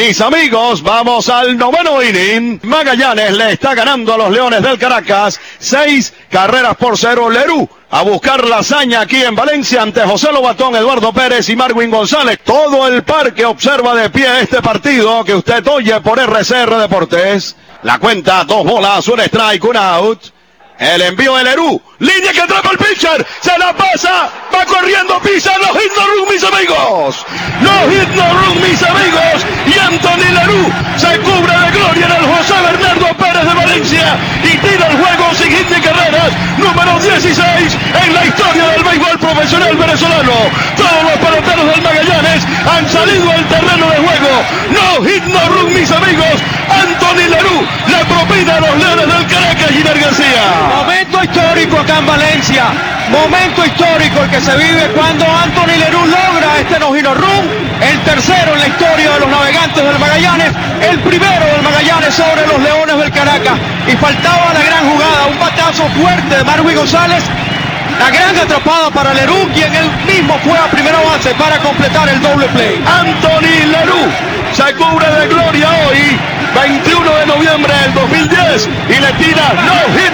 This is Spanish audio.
Mis amigos, vamos al noveno inning. Magallanes le está ganando a los Leones del Caracas. Seis carreras por cero. Lerú a buscar la hazaña aquí en Valencia ante José Lobatón, Eduardo Pérez y Marwin González. Todo el parque observa de pie este partido que usted oye por RCR Deportes. La cuenta, dos bolas, un strike, un out. El envío de Lerú. Línea que atrapa el pitcher. Se la pasa. Va corriendo, pisa. No hit no run, mis amigos. No hit no run, mis amigos. Y Anthony Lerú se cubre de gloria en el José Bernardo Pérez de Valencia. Y tira el juego sin hit ni carreras. Número 16 en la historia del béisbol profesional venezolano. Todos los peloteros del Magallanes han salido al terreno de. No hit no run, mis amigos. Anthony Lerú le propina a los Leones del Caracas, Giner García. Momento histórico acá en Valencia. Momento histórico el que se vive cuando Anthony Lerú logra este Nojino Run, el tercero en la historia de los navegantes del Magallanes, el primero del Magallanes sobre los Leones del Caracas. Y faltaba la gran jugada, un batazo fuerte de Marwi González. La gran atrapada para Lerú, quien él mismo fue a primera base para completar el doble play. Anthony Lerú se cubre de gloria hoy. 21 de noviembre del 2010 y le tira no hit